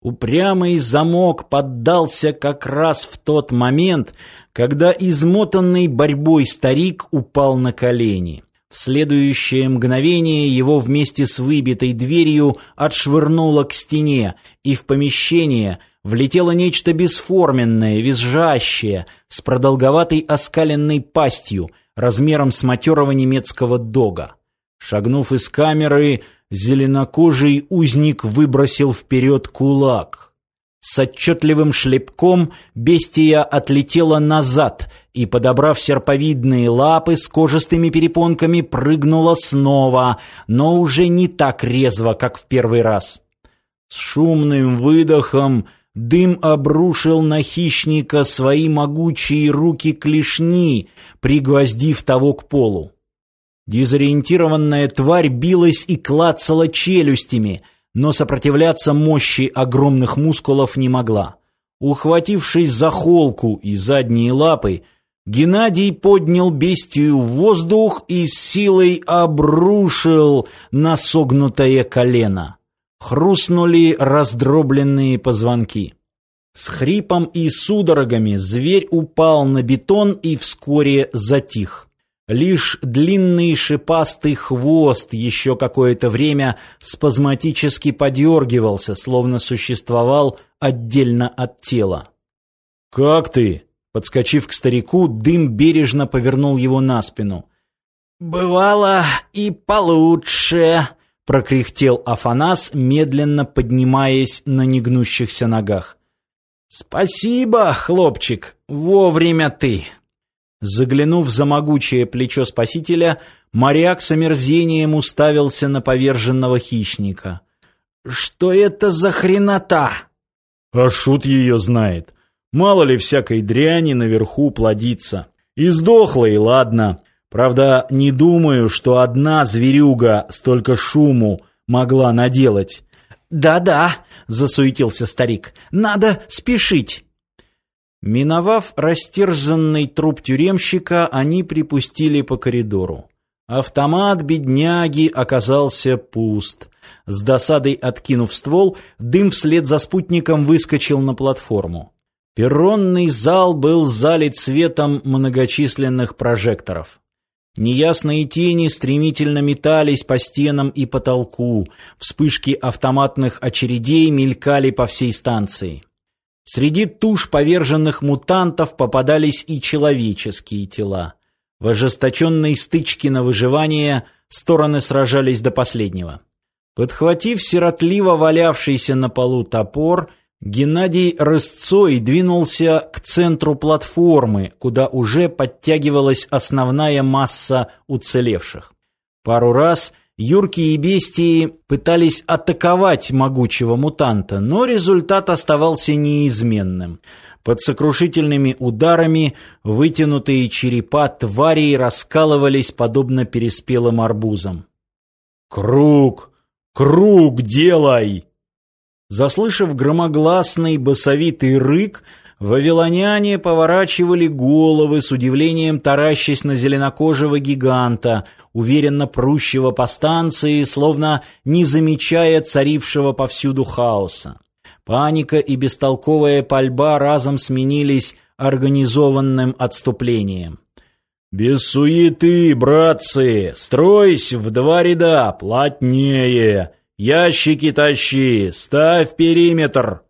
Упрямый замок поддался как раз в тот момент, когда измотанный борьбой старик упал на колени. В следующее мгновение его вместе с выбитой дверью отшвырнуло к стене, и в помещение влетело нечто бесформенное, визжащее, с продолговатой оскаленной пастью, размером с матерого немецкого дога. Шагнув из камеры, зеленокожий узник выбросил вперед кулак. С отчетливым шлепком бестия отлетела назад и, подобрав серповидные лапы с кожистыми перепонками, прыгнула снова, но уже не так резво, как в первый раз. С шумным выдохом дым обрушил на хищника свои могучие руки клешни, пригвоздив того к полу. Дезориентированная тварь билась и клацала челюстями, но сопротивляться мощи огромных мускулов не могла. Ухватившись за холку и задние лапы, Геннадий поднял бестию в воздух и с силой обрушил на согнутое колено. Хрустнули раздробленные позвонки. С хрипом и судорогами зверь упал на бетон и вскоре затих. Лишь длинный шипастый хвост еще какое-то время спазматически подергивался, словно существовал отдельно от тела. «Как ты?» Подскочив к старику, дым бережно повернул его на спину. «Бывало и получше», — прокряхтел Афанас, медленно поднимаясь на негнущихся ногах. «Спасибо, хлопчик, вовремя ты». Заглянув за могучее плечо спасителя, моряк с омерзением уставился на поверженного хищника. «Что это за хренота?» «А шут ее знает. Мало ли всякой дряни наверху плодится. И сдохла, и ладно. Правда, не думаю, что одна зверюга столько шуму могла наделать». «Да-да», — засуетился старик, — «надо спешить». Миновав растерзанный труп тюремщика, они припустили по коридору. Автомат бедняги оказался пуст. С досадой откинув ствол, дым вслед за спутником выскочил на платформу. Перронный зал был залит светом многочисленных прожекторов. Неясные тени стремительно метались по стенам и потолку, вспышки автоматных очередей мелькали по всей станции. Среди туш поверженных мутантов попадались и человеческие тела. В ожесточенной стычке на выживание стороны сражались до последнего. Подхватив сиротливо валявшийся на полу топор, Геннадий рысцой двинулся к центру платформы, куда уже подтягивалась основная масса уцелевших. Пару раз – Юрки и бестии пытались атаковать могучего мутанта, но результат оставался неизменным. Под сокрушительными ударами вытянутые черепа тварей раскалывались подобно переспелым арбузам. «Круг! Круг делай!» Заслышав громогласный басовитый рык, Вавилоняне поворачивали головы с удивлением таращась на зеленокожего гиганта, уверенно прущего по станции, словно не замечая царившего повсюду хаоса. Паника и бестолковая пальба разом сменились организованным отступлением. «Без суеты, братцы! Стройся в два ряда, плотнее! Ящики тащи! Ставь периметр!»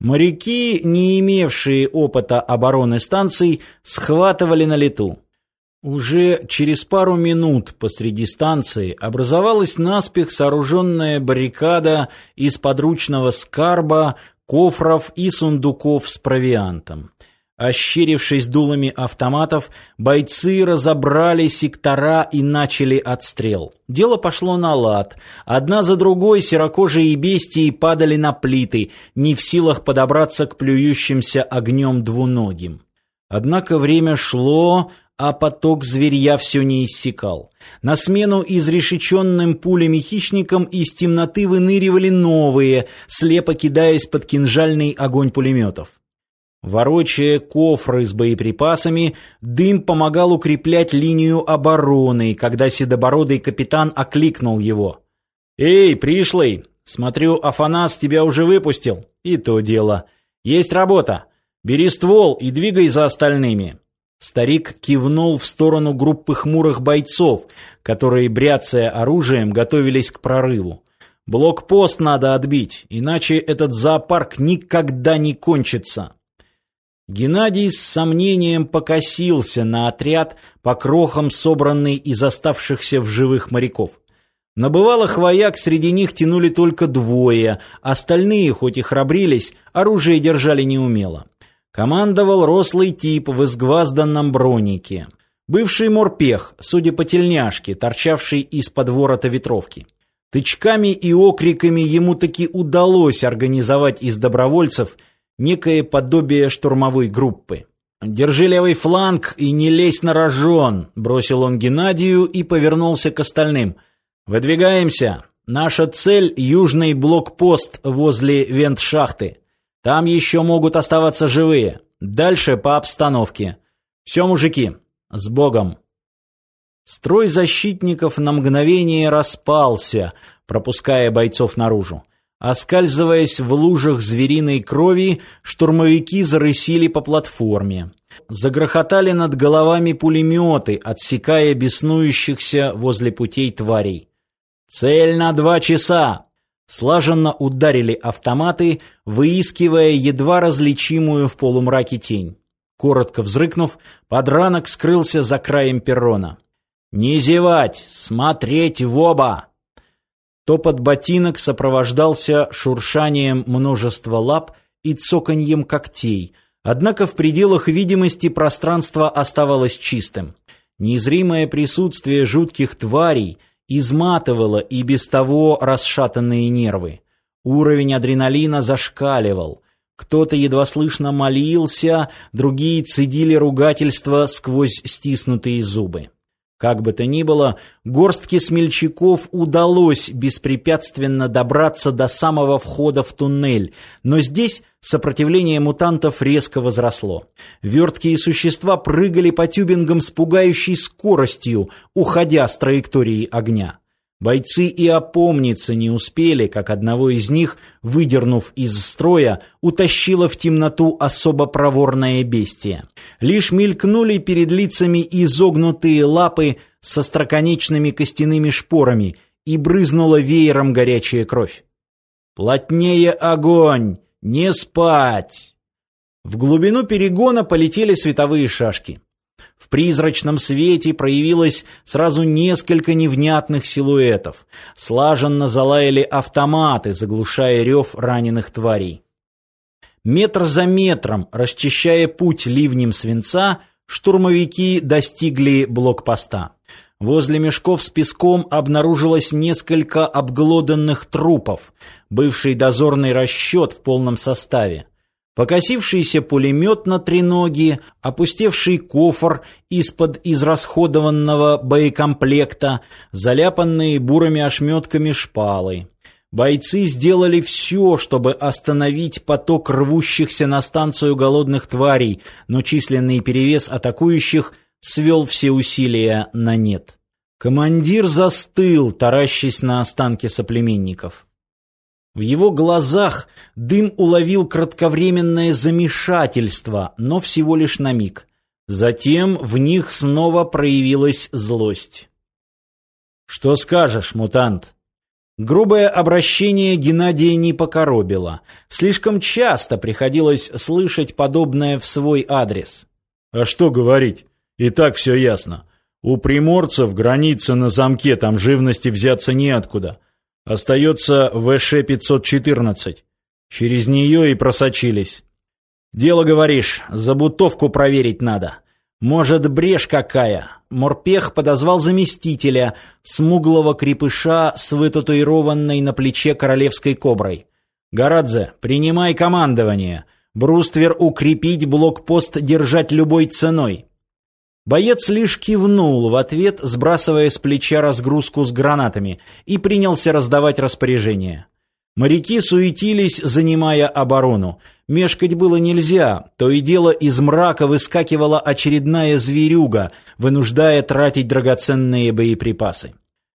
Моряки, не имевшие опыта обороны станций, схватывали на лету. Уже через пару минут посреди станции образовалась наспех сооруженная баррикада из подручного скарба, кофров и сундуков с провиантом. Ощерившись дулами автоматов, бойцы разобрали сектора и начали отстрел. Дело пошло на лад. Одна за другой серокожие бестии падали на плиты, не в силах подобраться к плюющимся огнем двуногим. Однако время шло, а поток зверья все не иссякал. На смену изрешеченным пулями хищникам из темноты выныривали новые, слепо кидаясь под кинжальный огонь пулеметов. Ворочая кофры с боеприпасами, дым помогал укреплять линию обороны, когда седобородый капитан окликнул его. «Эй, пришлый, Смотрю, Афанас тебя уже выпустил. И то дело. Есть работа. Бери ствол и двигай за остальными. Старик кивнул в сторону группы хмурых бойцов, которые, бряцая оружием, готовились к прорыву. Блокпост надо отбить, иначе этот зоопарк никогда не кончится. Геннадий с сомнением покосился на отряд по крохам, собранный из оставшихся в живых моряков. На бывалых вояк среди них тянули только двое, остальные, хоть и храбрились, оружие держали неумело. Командовал рослый тип в изгвазданном бронике. Бывший морпех, судя по тельняшке, торчавший из-под ворота ветровки. Тычками и окриками ему таки удалось организовать из добровольцев некое подобие штурмовой группы. «Держи левый фланг и не лезь на рожон», — бросил он Геннадию и повернулся к остальным. «Выдвигаемся. Наша цель — южный блокпост возле вентшахты. Там еще могут оставаться живые. Дальше по обстановке. Все, мужики, с Богом!» Строй защитников на мгновение распался, пропуская бойцов наружу. Оскальзываясь в лужах звериной крови, штурмовики зарысили по платформе. Загрохотали над головами пулеметы, отсекая беснующихся возле путей тварей. «Цель на два часа!» Слаженно ударили автоматы, выискивая едва различимую в полумраке тень. Коротко взрыкнув, подранок скрылся за краем перрона. «Не зевать! Смотреть в оба!» Топот ботинок сопровождался шуршанием множества лап и цоканьем когтей, однако в пределах видимости пространство оставалось чистым. Неизримое присутствие жутких тварей изматывало и без того расшатанные нервы. Уровень адреналина зашкаливал. Кто-то едва слышно молился, другие цедили ругательства сквозь стиснутые зубы. Как бы то ни было, горстке смельчаков удалось беспрепятственно добраться до самого входа в туннель, но здесь сопротивление мутантов резко возросло. Верткие существа прыгали по тюбингам с пугающей скоростью, уходя с траектории огня. Бойцы и опомниться не успели, как одного из них, выдернув из строя, утащило в темноту особо проворное бестие. Лишь мелькнули перед лицами изогнутые лапы со строконечными костяными шпорами, и брызнула веером горячая кровь. «Плотнее огонь! Не спать!» В глубину перегона полетели световые шашки. В призрачном свете проявилось сразу несколько невнятных силуэтов. Слаженно залаяли автоматы, заглушая рев раненых тварей. Метр за метром, расчищая путь ливнем свинца, штурмовики достигли блокпоста. Возле мешков с песком обнаружилось несколько обглоданных трупов, бывший дозорный расчет в полном составе. Покосившийся пулемет на треноги, опустевший кофр из-под израсходованного боекомплекта, заляпанные бурыми ошметками шпалы. Бойцы сделали все, чтобы остановить поток рвущихся на станцию голодных тварей, но численный перевес атакующих свел все усилия на нет. Командир застыл, таращась на останки соплеменников. В его глазах дым уловил кратковременное замешательство, но всего лишь на миг. Затем в них снова проявилась злость. «Что скажешь, мутант?» Грубое обращение Геннадия не покоробило. Слишком часто приходилось слышать подобное в свой адрес. «А что говорить? И так все ясно. У приморцев граница на замке, там живности взяться неоткуда. Остается ВШ-514. Через нее и просочились. Дело, говоришь, забутовку проверить надо. Может, брешь какая? Морпех подозвал заместителя, смуглого крепыша с вытатуированной на плече королевской коброй. «Горадзе, принимай командование. Бруствер укрепить блокпост держать любой ценой. Боец лишь кивнул в ответ, сбрасывая с плеча разгрузку с гранатами, и принялся раздавать распоряжения. Моряки суетились, занимая оборону. Мешкать было нельзя, то и дело из мрака выскакивала очередная зверюга, вынуждая тратить драгоценные боеприпасы.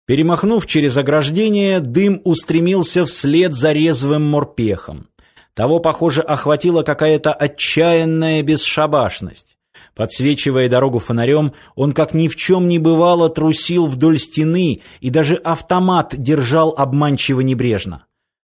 Перемахнув через ограждение, дым устремился вслед за резвым морпехом. Того, похоже, охватила какая-то отчаянная бесшабашность. Подсвечивая дорогу фонарем, он как ни в чем не бывало трусил вдоль стены и даже автомат держал обманчиво небрежно.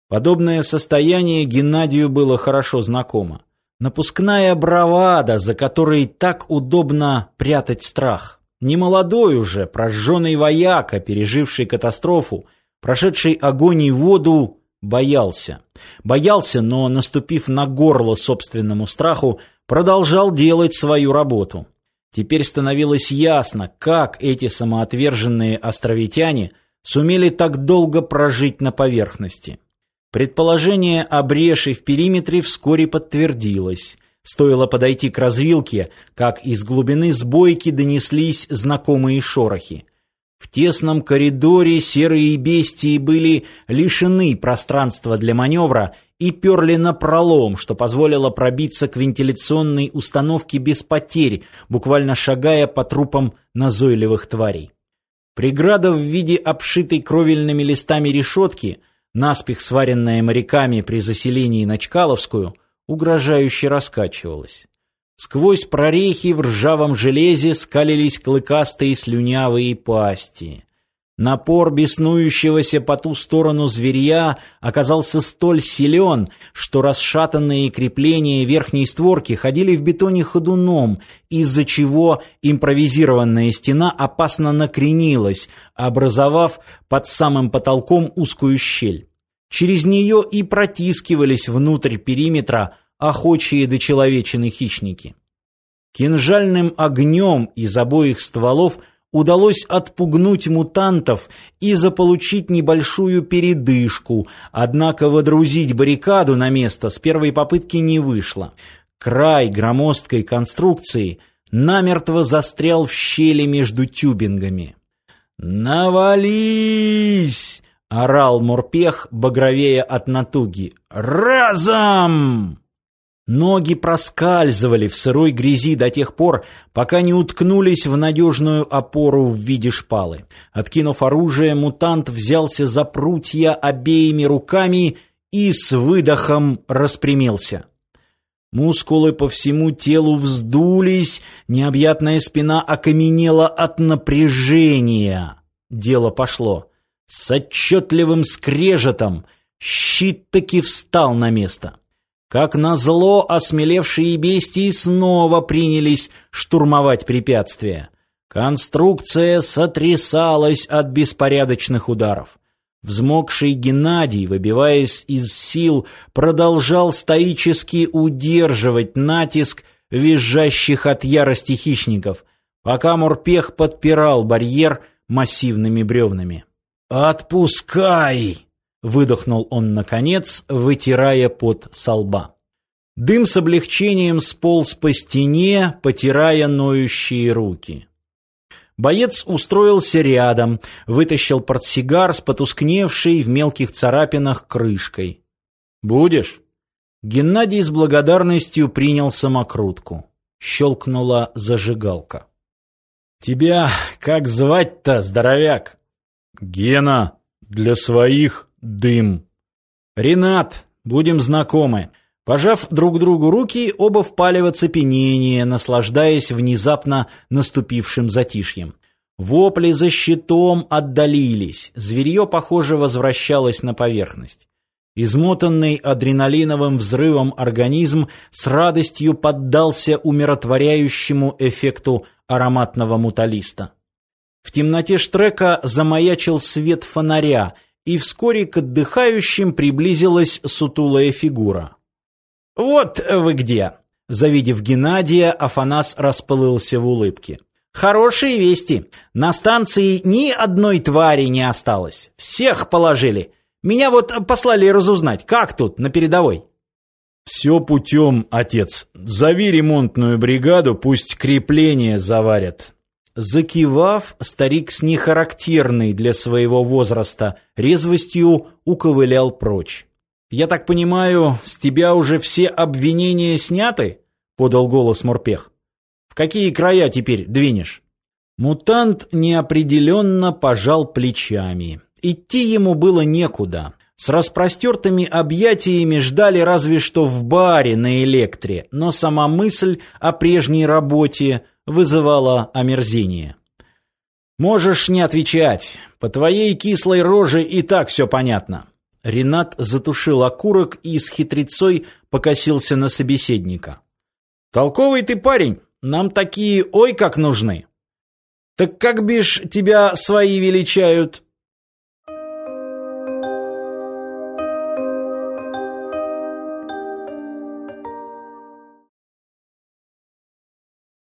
Подобное состояние Геннадию было хорошо знакомо. Напускная бравада, за которой так удобно прятать страх. Немолодой уже, прожженный вояка, переживший катастрофу, прошедший огонь и воду, боялся. Боялся, но, наступив на горло собственному страху, продолжал делать свою работу. Теперь становилось ясно, как эти самоотверженные островитяне сумели так долго прожить на поверхности. Предположение о бреши в периметре вскоре подтвердилось. Стоило подойти к развилке, как из глубины сбойки донеслись знакомые шорохи. В тесном коридоре серые бестии были лишены пространства для маневра и перли на пролом, что позволило пробиться к вентиляционной установке без потерь, буквально шагая по трупам назойливых тварей. Преграда в виде обшитой кровельными листами решетки – наспех сваренная моряками при заселении на Чкаловскую, угрожающе раскачивалась. Сквозь прорехи в ржавом железе скалились клыкастые слюнявые пасти. Напор беснующегося по ту сторону зверья оказался столь силен, что расшатанные крепления верхней створки ходили в бетоне ходуном, из-за чего импровизированная стена опасно накренилась, образовав под самым потолком узкую щель. Через нее и протискивались внутрь периметра охочие до человечины хищники. Кинжальным огнем из обоих стволов – удалось отпугнуть мутантов и заполучить небольшую передышку, однако водрузить баррикаду на место с первой попытки не вышло. Край громоздкой конструкции намертво застрял в щели между тюбингами. «Навались!» — орал морпех, багровея от натуги. «Разом!» Ноги проскальзывали в сырой грязи до тех пор, пока не уткнулись в надежную опору в виде шпалы. Откинув оружие, мутант взялся за прутья обеими руками и с выдохом распрямился. Мускулы по всему телу вздулись, необъятная спина окаменела от напряжения. Дело пошло. С отчетливым скрежетом щит таки встал на место. Как назло, осмелевшие бестии снова принялись штурмовать препятствия. Конструкция сотрясалась от беспорядочных ударов. Взмокший Геннадий, выбиваясь из сил, продолжал стоически удерживать натиск визжащих от ярости хищников, пока морпех подпирал барьер массивными бревнами. «Отпускай!» Выдохнул он наконец, вытирая пот со лба. Дым с облегчением сполз по стене, потирая ноющие руки. Боец устроился рядом, вытащил портсигар с потускневшей в мелких царапинах крышкой. «Будешь?» Геннадий с благодарностью принял самокрутку. Щелкнула зажигалка. «Тебя как звать-то, здоровяк?» «Гена, для своих Дым. Ренат, будем знакомы. Пожав друг другу руки, оба впали в оцепенение, наслаждаясь внезапно наступившим затишьем. Вопли за щитом отдалились. Зверье, похоже, возвращалось на поверхность. Измотанный адреналиновым взрывом организм с радостью поддался умиротворяющему эффекту ароматного муталиста. В темноте штрека замаячил свет фонаря, и вскоре к отдыхающим приблизилась сутулая фигура. «Вот вы где!» Завидев Геннадия, Афанас расплылся в улыбке. «Хорошие вести. На станции ни одной твари не осталось. Всех положили. Меня вот послали разузнать, как тут, на передовой?» «Все путем, отец. Зови ремонтную бригаду, пусть крепление заварят. Закивав, старик с нехарактерной для своего возраста резвостью уковылял прочь. «Я так понимаю, с тебя уже все обвинения сняты?» — подал голос Морпех. «В какие края теперь двинешь?» Мутант неопределенно пожал плечами. Идти ему было некуда. С распростертыми объятиями ждали разве что в баре на электре, но сама мысль о прежней работе вызывала омерзение. «Можешь не отвечать. По твоей кислой роже и так все понятно». Ренат затушил окурок и с хитрецой покосился на собеседника. «Толковый ты парень. Нам такие ой как нужны». «Так как бишь тебя свои величают?»